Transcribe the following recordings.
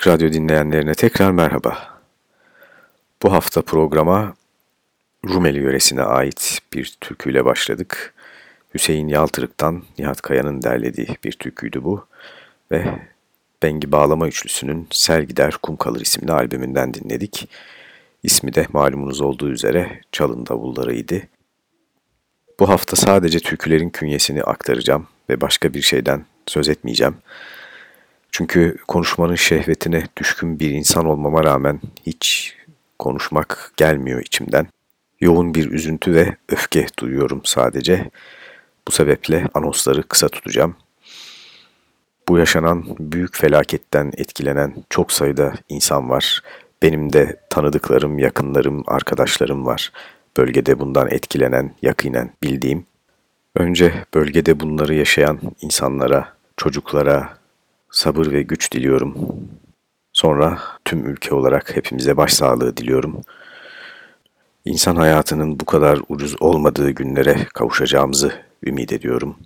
Açık Radyo dinleyenlerine tekrar merhaba. Bu hafta programa Rumeli yöresine ait bir türküyle başladık. Hüseyin Yaltırık'tan Nihat Kaya'nın derlediği bir türküydü bu. Ve Bengi Bağlama Üçlüsü'nün Sel Gider Kum Kalır isimli albümünden dinledik. İsmi de malumunuz olduğu üzere Çalın Davulları'ydı. Bu hafta sadece türkülerin künyesini aktaracağım ve başka bir şeyden söz etmeyeceğim. Çünkü konuşmanın şehvetine düşkün bir insan olmama rağmen hiç konuşmak gelmiyor içimden. Yoğun bir üzüntü ve öfke duyuyorum sadece. Bu sebeple anonsları kısa tutacağım. Bu yaşanan büyük felaketten etkilenen çok sayıda insan var. Benim de tanıdıklarım, yakınlarım, arkadaşlarım var. Bölgede bundan etkilenen, yakinen bildiğim. Önce bölgede bunları yaşayan insanlara, çocuklara, sabır ve güç diliyorum. Sonra tüm ülke olarak hepimize başsağlığı diliyorum. İnsan hayatının bu kadar ucuz olmadığı günlere kavuşacağımızı ümit ediyorum.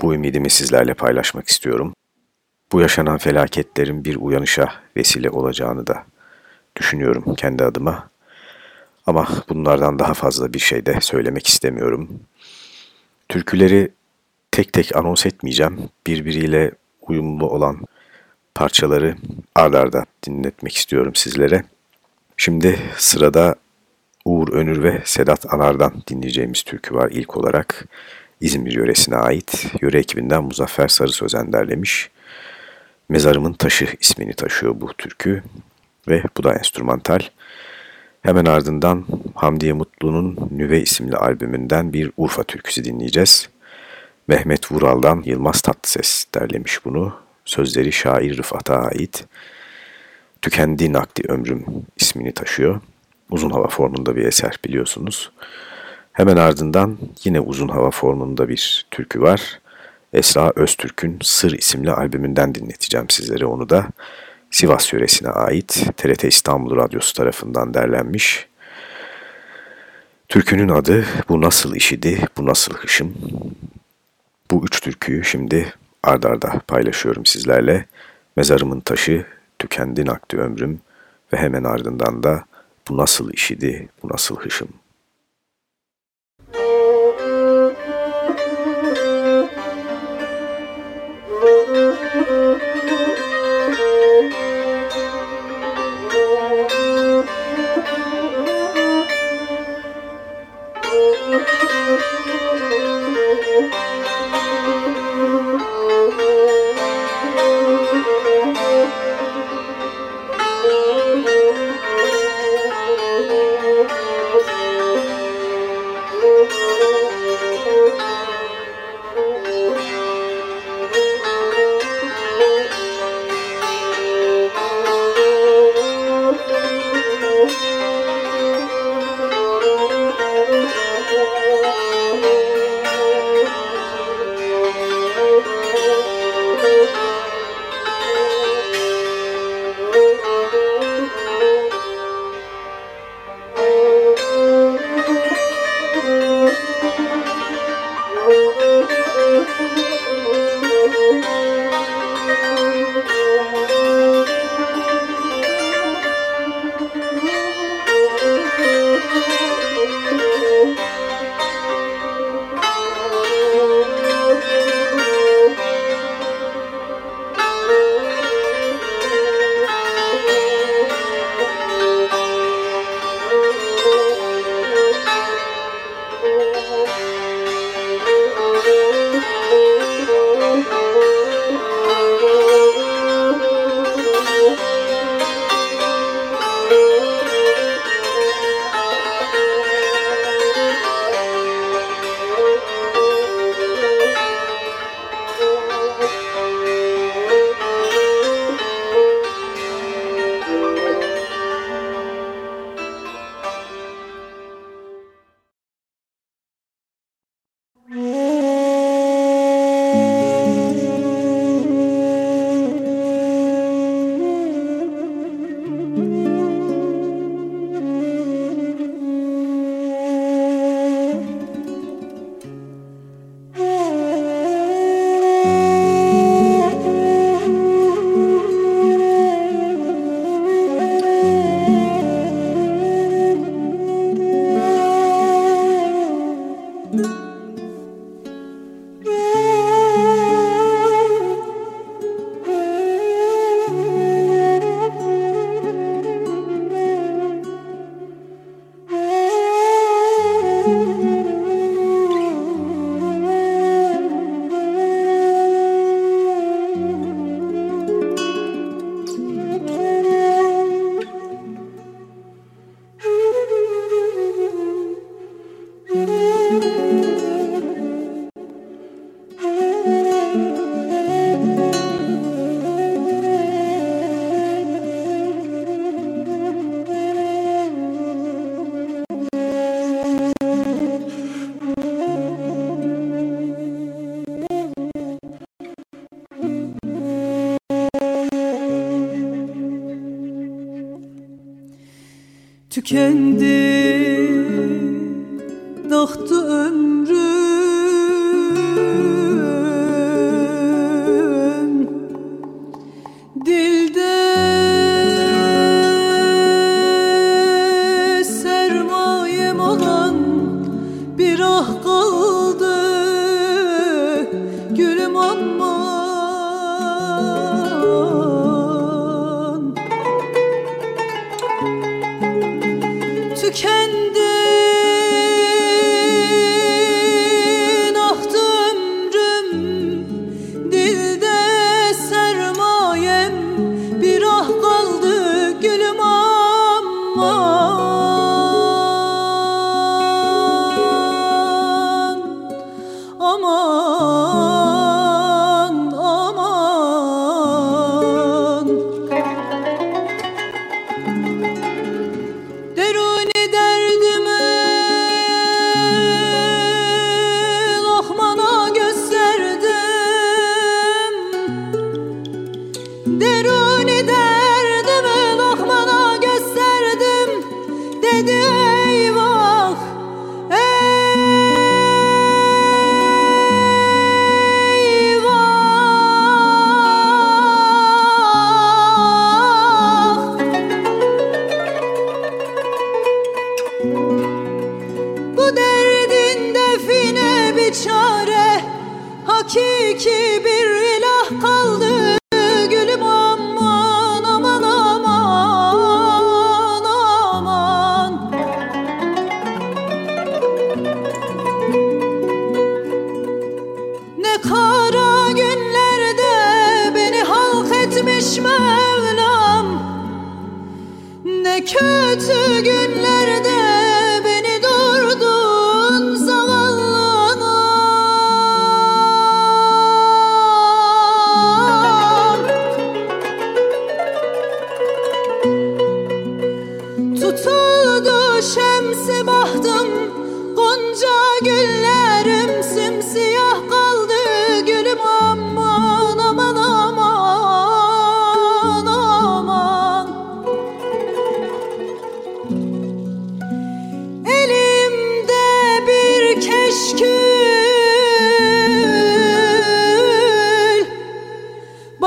Bu ümidimi sizlerle paylaşmak istiyorum. Bu yaşanan felaketlerin bir uyanışa vesile olacağını da düşünüyorum kendi adıma. Ama bunlardan daha fazla bir şey de söylemek istemiyorum. Türküleri tek tek anons etmeyeceğim. Birbiriyle uyumlu olan parçaları ardarda dinletmek istiyorum sizlere. Şimdi sırada Uğur Önür ve Sedat Anar'dan dinleyeceğimiz türkü var ilk olarak. İzmir yöresine ait yöre ekibinden Muzaffer Sarı Sözen derlemiş. Mezarımın Taşı ismini taşıyor bu türkü ve bu da enstrümantal. Hemen ardından Hamdiye Mutlu'nun Nüve isimli albümünden bir Urfa türküsü dinleyeceğiz. Mehmet Vural'dan Yılmaz Tatlıses derlemiş bunu. Sözleri şair Rıfat'a ait. Tükendi Nakdi Ömrüm ismini taşıyor. Uzun hava formunda bir eser biliyorsunuz. Hemen ardından yine uzun hava formunda bir türkü var. Esra Öztürk'ün Sır isimli albümünden dinleteceğim sizlere onu da. Sivas yöresine ait TRT İstanbul Radyosu tarafından derlenmiş. Türkünün adı Bu Nasıl İşidi, Bu Nasıl Hışım. Bu üç türküyü şimdi ardarda arda paylaşıyorum sizlerle. Mezarımın taşı, tükendi nakdi ömrüm ve hemen ardından da bu nasıl işidi, bu nasıl hışım. kendi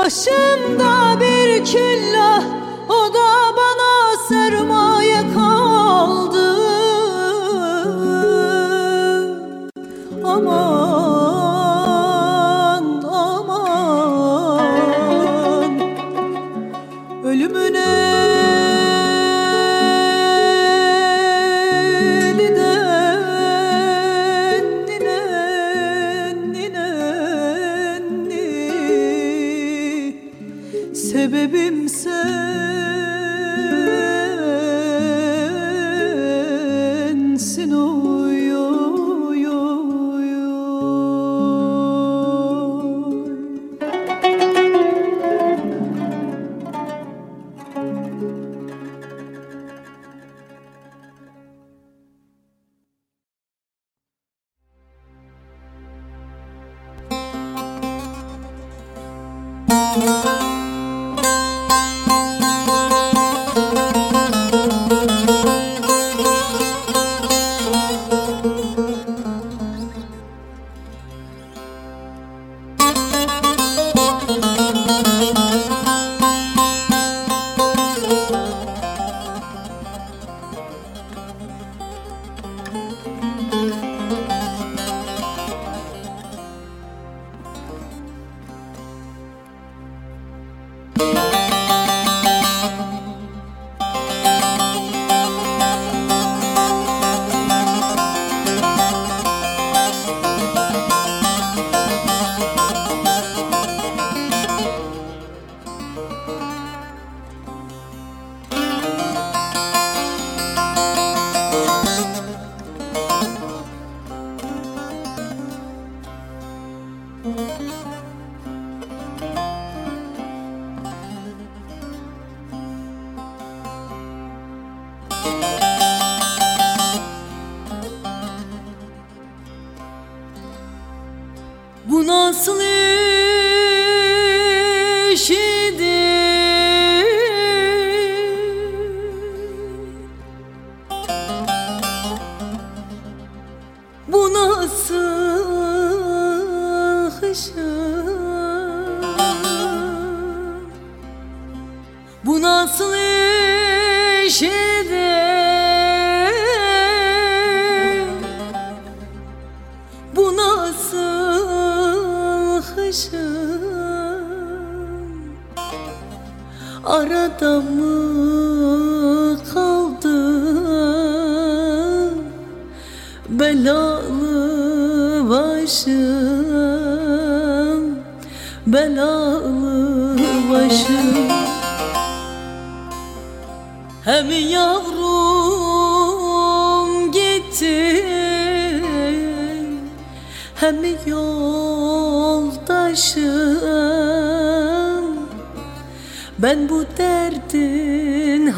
Başımda bir külla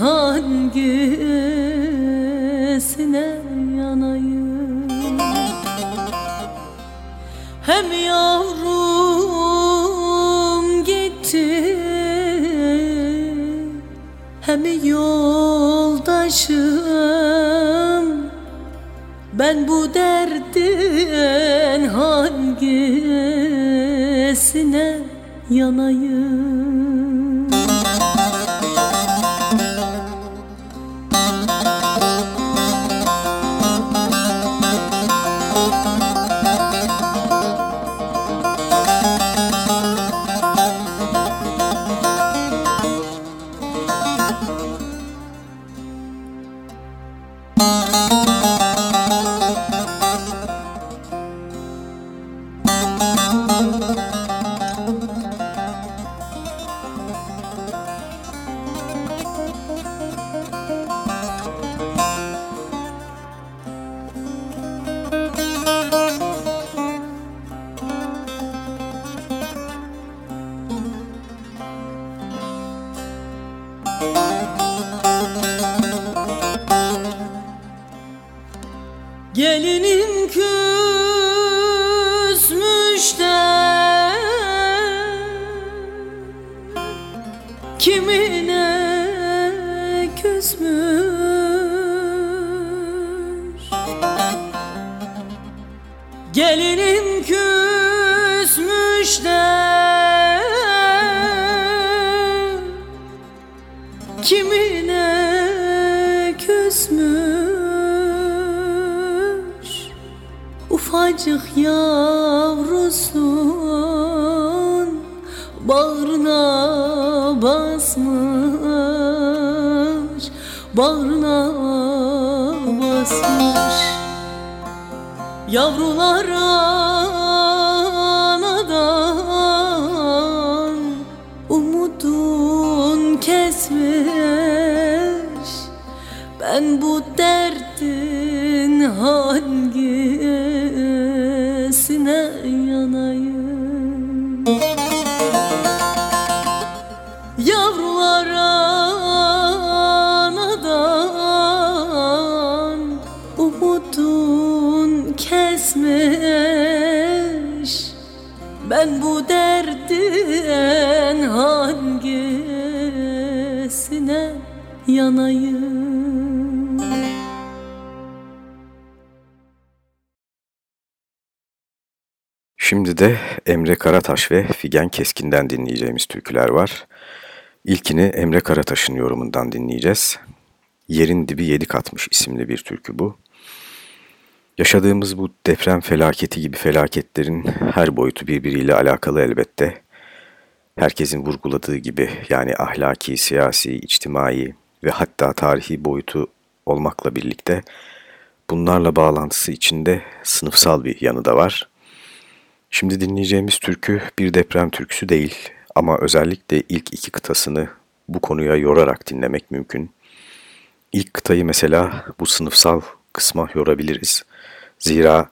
hangisine yanayım? Hem yavrum gitti Hem yoldaşım. Ben bu derdin hangisine yanayım Ufacık yavrusun Bağrına basmış Bağrına basmış. Yavrular yanayım Şimdi de Emre Karataş ve Figen Keskin'den dinleyeceğimiz türküler var. İlkini Emre Karataş'ın yorumundan dinleyeceğiz. Yerin Dibi Yedi Katmış isimli bir türkü bu. Yaşadığımız bu deprem felaketi gibi felaketlerin her boyutu birbiriyle alakalı elbette. Herkesin vurguladığı gibi yani ahlaki, siyasi, içtimai ve hatta tarihi boyutu olmakla birlikte bunlarla bağlantısı içinde sınıfsal bir yanı da var. Şimdi dinleyeceğimiz türkü bir deprem türküsü değil ama özellikle ilk iki kıtasını bu konuya yorarak dinlemek mümkün. İlk kıtayı mesela bu sınıfsal kısma yorabiliriz. Zira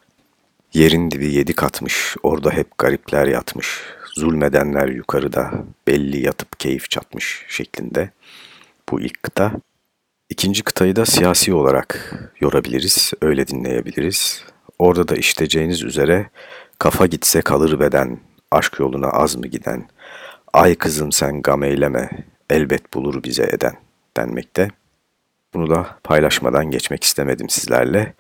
yerin dibi yedi katmış, orada hep garipler yatmış, zulmedenler yukarıda, belli yatıp keyif çatmış şeklinde bu ilk kıta. İkinci kıtayı da siyasi olarak yorabiliriz, öyle dinleyebiliriz. Orada da işleyeceğiniz üzere Kafa gitse kalır beden, aşk yoluna az mı giden, ay kızım sen gam eyleme, elbet bulur bize eden denmekte. Bunu da paylaşmadan geçmek istemedim sizlerle.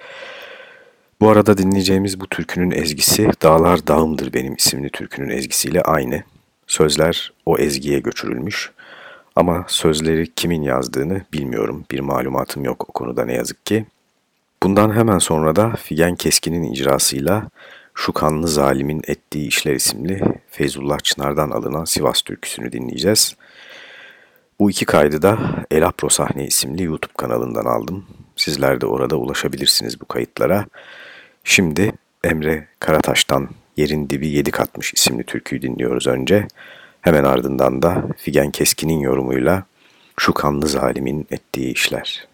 Bu arada dinleyeceğimiz bu türkünün ezgisi Dağlar Dağımdır Benim isimli türkünün ezgisiyle aynı. Sözler o ezgiye göçürülmüş ama sözleri kimin yazdığını bilmiyorum. Bir malumatım yok o konuda ne yazık ki. Bundan hemen sonra da Figen Keskin'in icrasıyla Şu Kanlı Zalimin Ettiği İşler isimli Feyzullah Çınar'dan alınan Sivas türküsünü dinleyeceğiz. Bu iki kaydı da Elapro Sahne isimli YouTube kanalından aldım. Sizler de orada ulaşabilirsiniz bu kayıtlara. Şimdi Emre Karataş'tan Yerin Dibi Yedi Katmış isimli türküyü dinliyoruz önce. Hemen ardından da Figen Keskin'in yorumuyla Şu Kanlı Zalimin Ettiği İşler.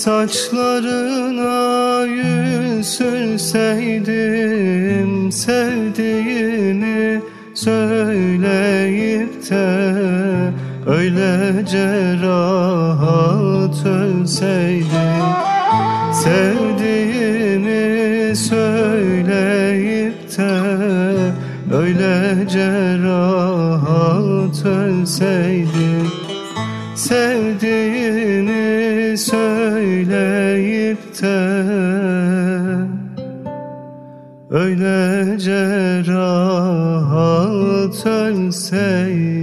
Saçlarına yüz sürseydim Sevdiğimi söyleyip de Öylece rahat ölseydim Sevdiğimi söyleyip de Öylece rahat ölseydim Öylece rahat ölseydim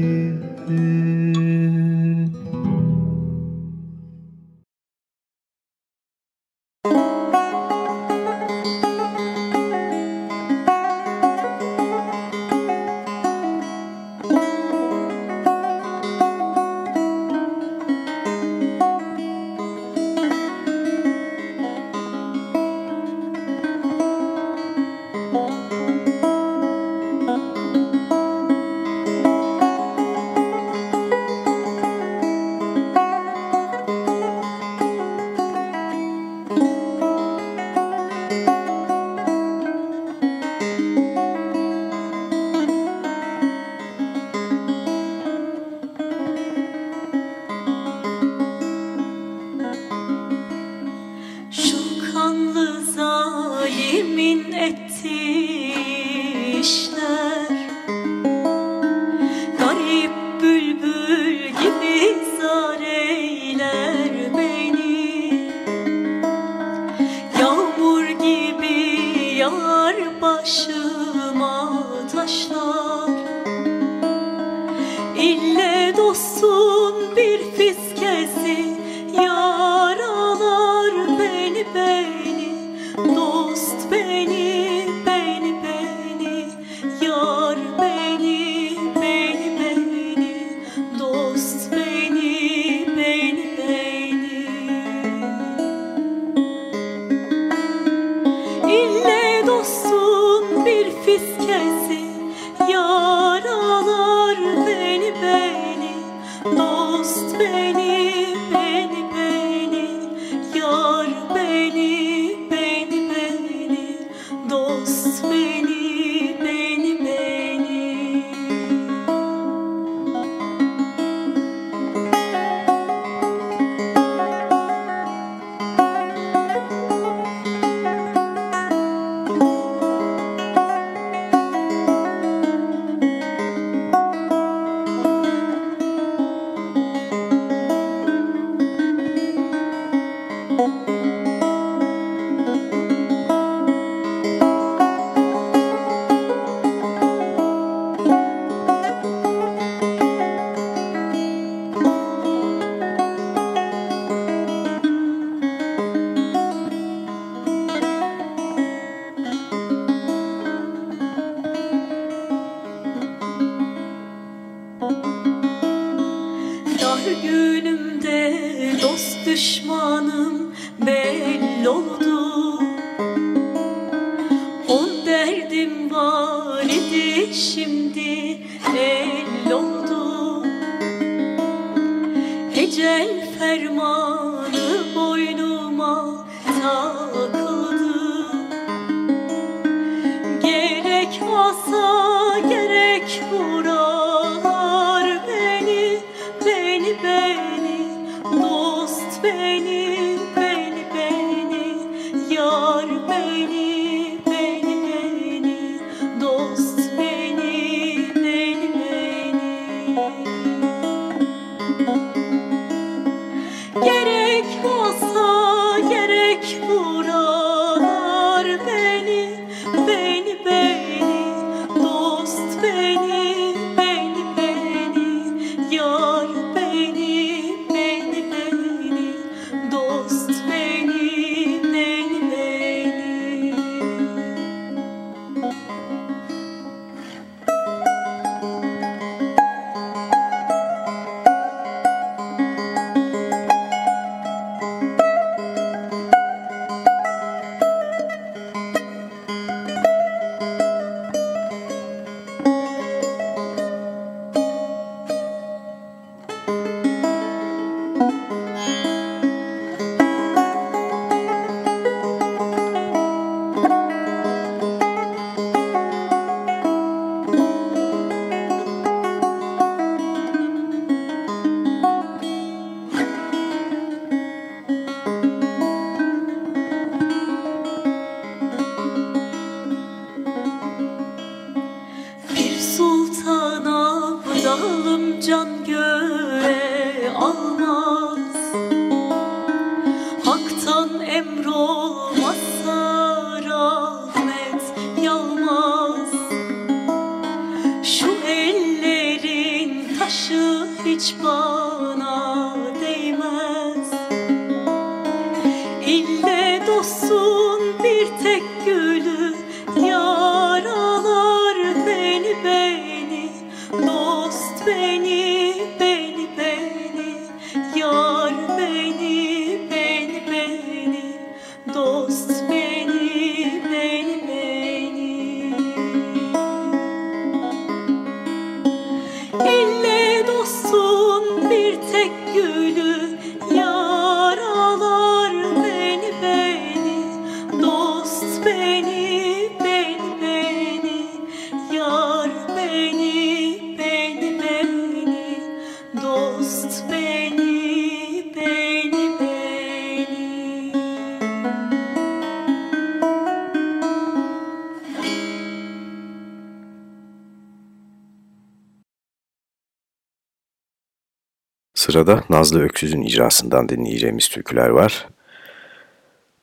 Sırada Nazlı Öksüz'ün icrasından dinleyeceğimiz türküler var.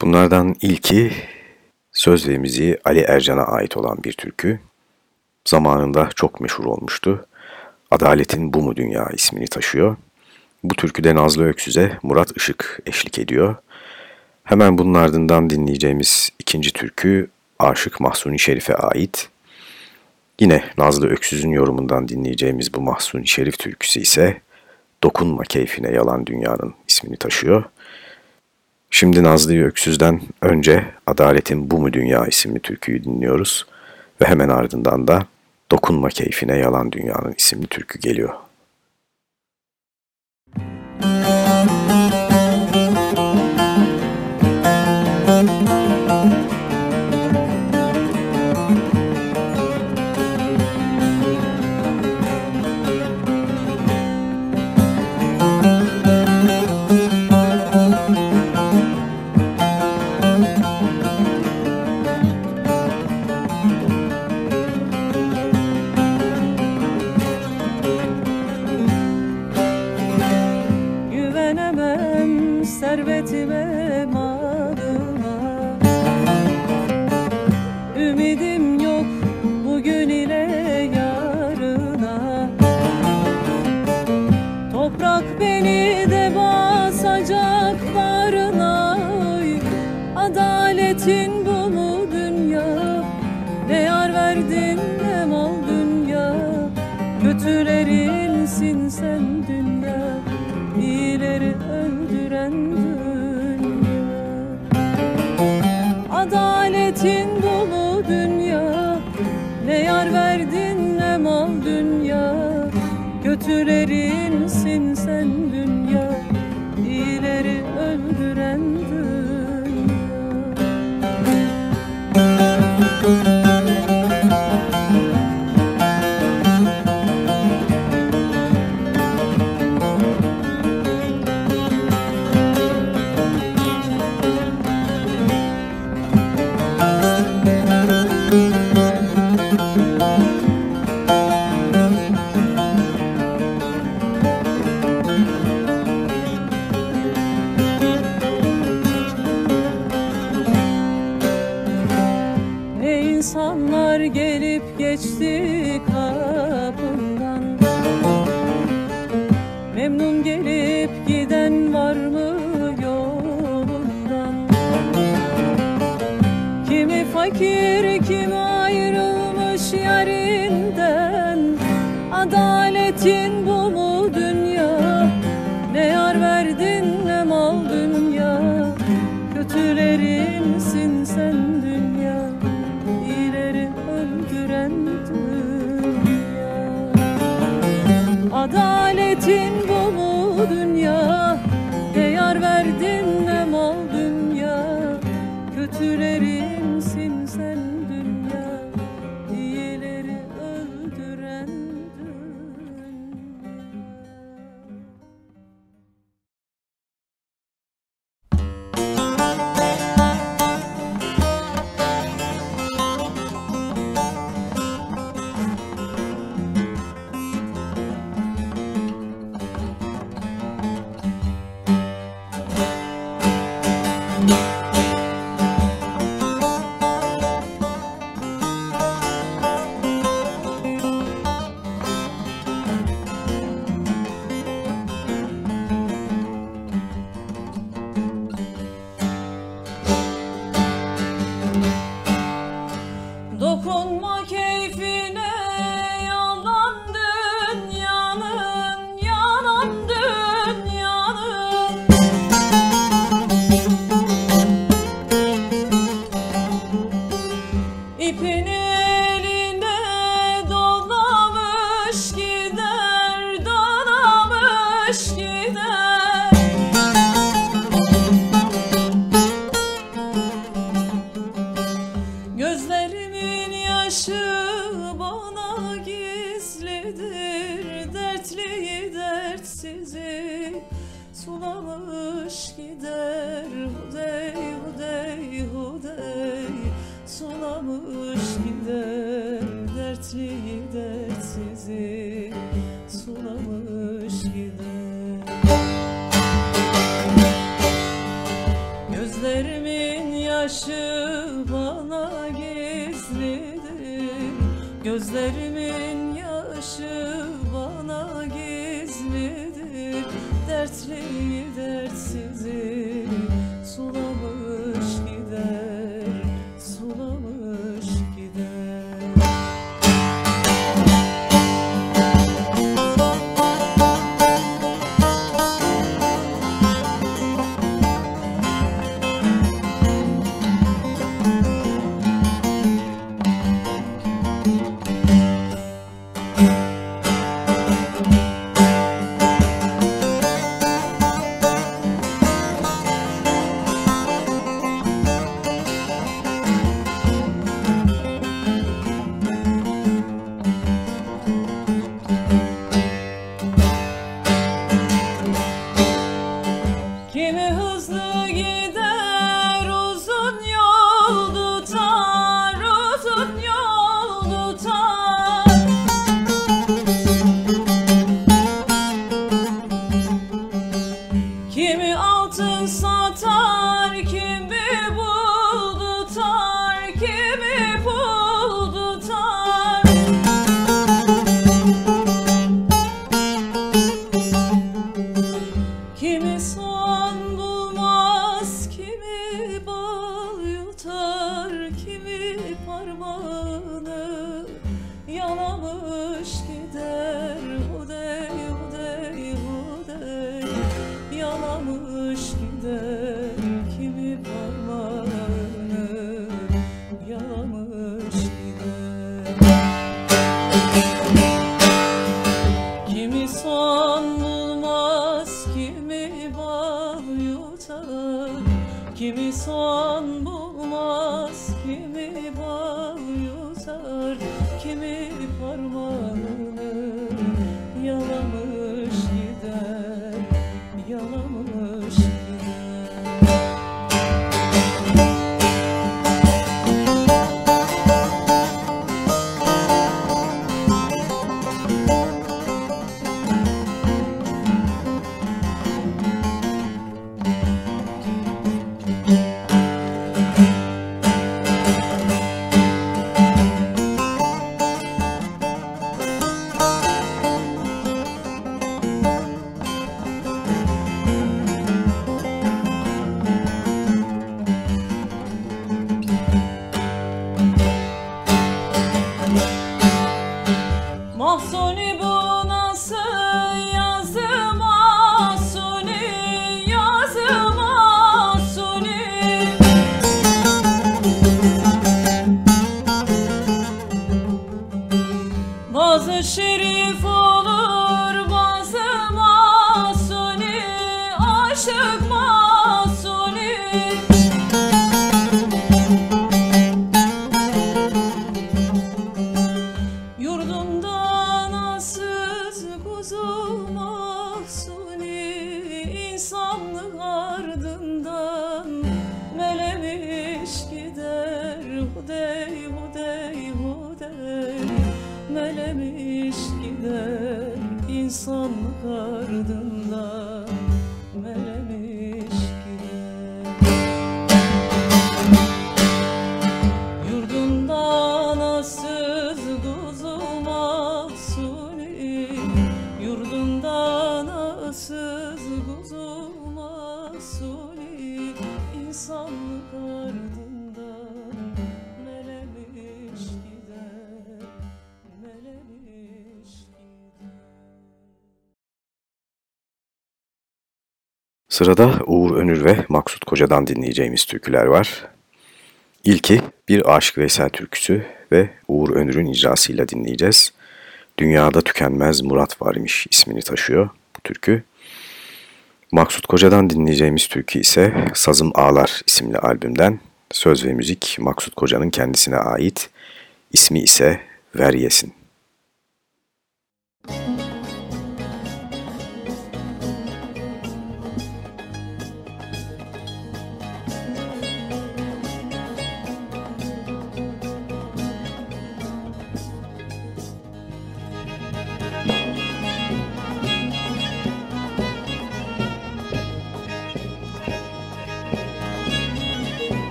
Bunlardan ilki söz ve müziği Ali Ercan'a ait olan bir türkü. Zamanında çok meşhur olmuştu. Adaletin Bu Mu Dünya ismini taşıyor. Bu türküde Nazlı Öksüz'e Murat Işık eşlik ediyor. Hemen bunun ardından dinleyeceğimiz ikinci türkü Aşık Mahsuni Şerif'e ait. Yine Nazlı Öksüz'ün yorumundan dinleyeceğimiz bu Mahsuni Şerif türküsü ise Dokunma Keyfine Yalan Dünyanın ismini taşıyor. Şimdi Nazlı Öksüz'den önce Adaletin Bu Mu Dünya isimli türküyü dinliyoruz ve hemen ardından da Dokunma Keyfine Yalan Dünyanın isimli türkü geliyor. bütün dünya Değer verdim ne mal dünya Kötüleri Gözlerimin yaşı bana gizlidir. Dertliyi dertsizi Sırada Uğur Önür ve Maksut Koca'dan dinleyeceğimiz türküler var. İlki bir Aşık Veysel türküsü ve Uğur Önür'ün icrasıyla dinleyeceğiz. Dünyada Tükenmez Murat Varmış ismini taşıyor bu türkü. Maksut Koca'dan dinleyeceğimiz türkü ise Sazım Ağlar isimli albümden. Söz ve müzik Maksut Koca'nın kendisine ait. İsmi ise Ver Yesin.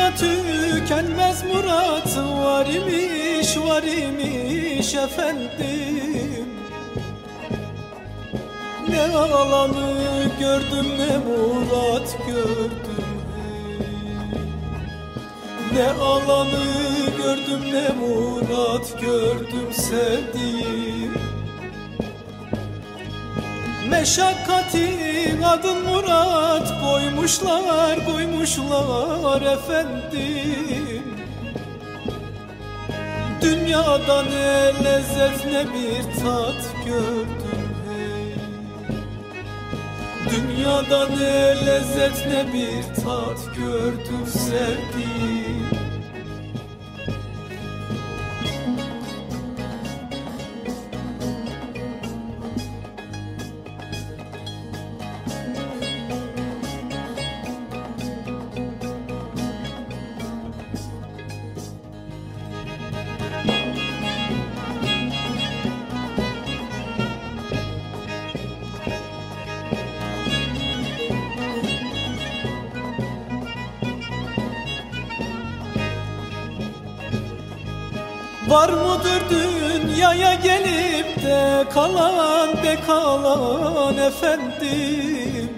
Dünyada tükenmez murat var imiş var imiş efendim. Ne alanı gördüm ne murat gördüm. Ne alanı gördüm ne murat gördüm sevdiğim Meşakkatin adın murat koymuşlar koymuşlar efendim. Dünyada ne lezzet ne bir tat gördüm hey Dünyada ne lezzet ne bir tat gördüm sevdiğim gelip de kalan de kalan efendim.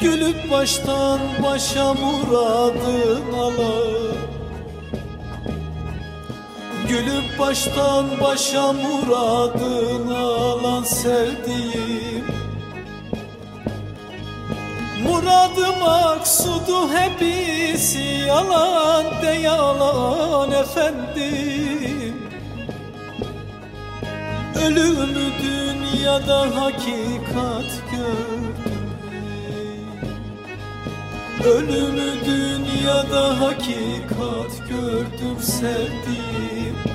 Gülüp baştan başa muradın alan Gülüp baştan başa muradın alan sevdiğim. Muradı maksudu hepsi yalan de yalan efendim Ölümü dünyada hakikat gördüm. Ölümü dünyada hakikat gördüm sevdiğim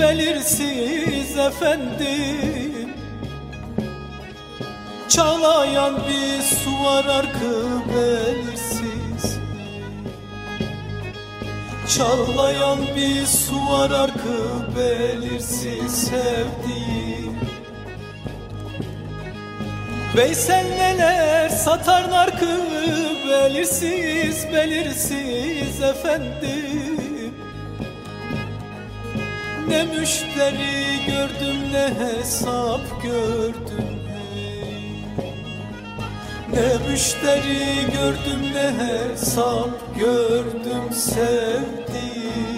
belirsiz efendim Çağlayan bir su var arkı belirsiz. Çağlayan bir su var arkı belirsiz sevdiğim. Veysel neler satar narkı belirsiz belirsiz efendim Ne müşteri gördüm ne hesap gördüm hey. Ne müşteri gördüm ne hesap gördüm sevdim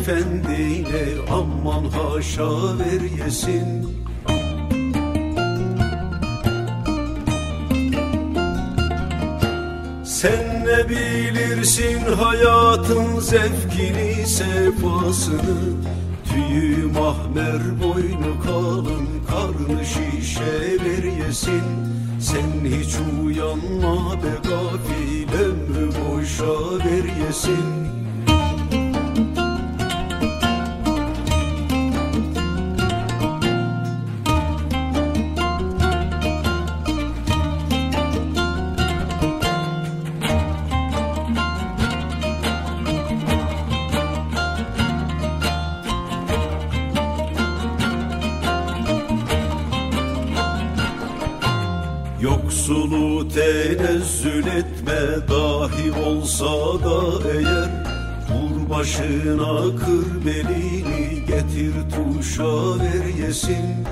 efendine aman haşa ver yesin. Sen ne bilirsin hayatın zevkini sefasını? Tüyü mahmer boynu kalın karnı şişeler yesin. Sen hiç uyanma be gafil ömrü boşa ver yesin tenezzül etme dahi olsa da eğer Vur başına kır belini getir tuşa ver yesin.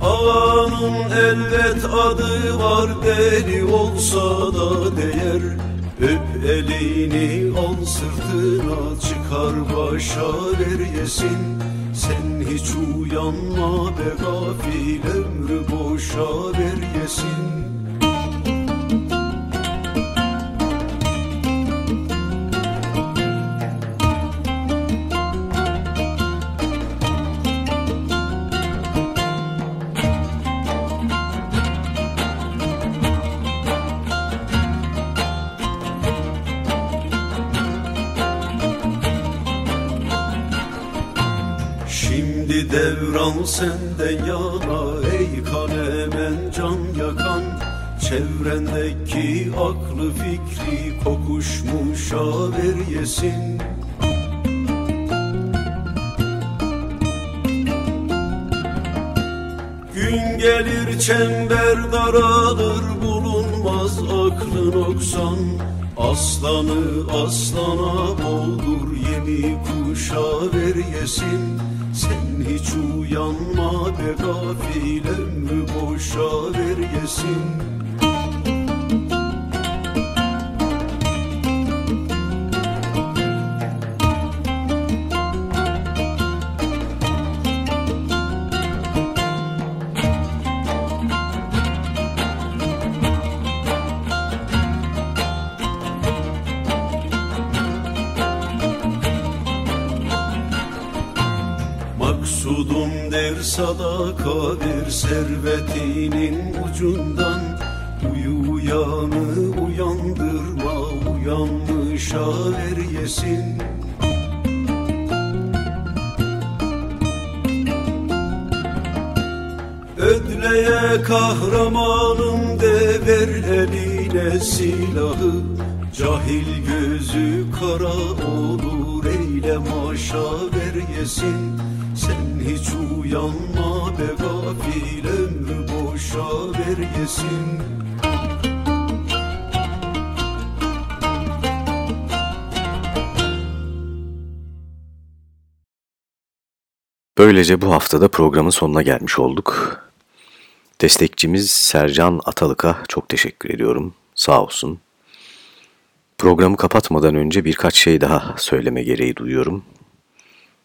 Ağanın elbet adı var deli olsa da değer. Öp elini al sırtına çıkar başa ver yesin Sen hiç uyanma be gafil ömrü boşa ver yesin senden yana Ey kan emen can yakan. Çevrendeki aklı fikri kokuşmuşa ver yesin. Gün gelir çember daralır bulunmaz aklın oksan. Aslanı aslana boldur yemi kuşa ver yesin Sen hiç uyanma be gafil ömrü boşa ver ver servetinin ucundan Uyu uyanı uyandırma uyanmışa ver yesin. Ödleye kahramanım de ver eline silahı. Cahil gözü kara olur Böylece bu haftada programın sonuna gelmiş olduk. Destekçimiz Sercan Atalık'a çok teşekkür ediyorum. Sağ olsun. Programı kapatmadan önce birkaç şey daha söyleme gereği duyuyorum.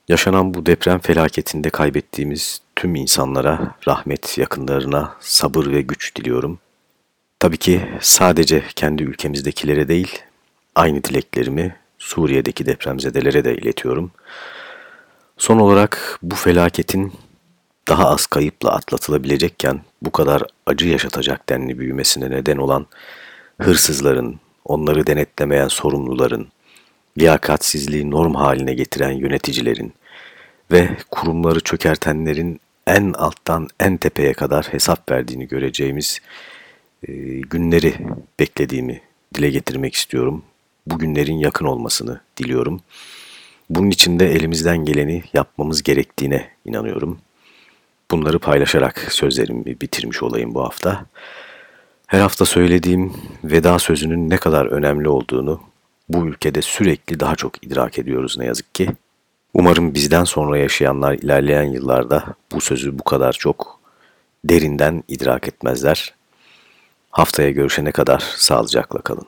Yaşanan bu deprem felaketinde kaybettiğimiz tüm insanlara, rahmet yakınlarına sabır ve güç diliyorum. Tabii ki sadece kendi ülkemizdekilere değil, aynı dileklerimi Suriye'deki depremzedelere de iletiyorum. Son olarak bu felaketin daha az kayıpla atlatılabilecekken bu kadar acı yaşatacak denli büyümesine neden olan hırsızların, onları denetlemeyen sorumluların, liyakatsizliği norm haline getiren yöneticilerin ve kurumları çökertenlerin en alttan en tepeye kadar hesap verdiğini göreceğimiz e, günleri beklediğimi dile getirmek istiyorum. Bu günlerin yakın olmasını diliyorum. Bunun için de elimizden geleni yapmamız gerektiğine inanıyorum. Bunları paylaşarak sözlerimi bitirmiş olayım bu hafta. Her hafta söylediğim veda sözünün ne kadar önemli olduğunu bu ülkede sürekli daha çok idrak ediyoruz ne yazık ki. Umarım bizden sonra yaşayanlar ilerleyen yıllarda bu sözü bu kadar çok derinden idrak etmezler. Haftaya görüşene kadar sağlıcakla kalın.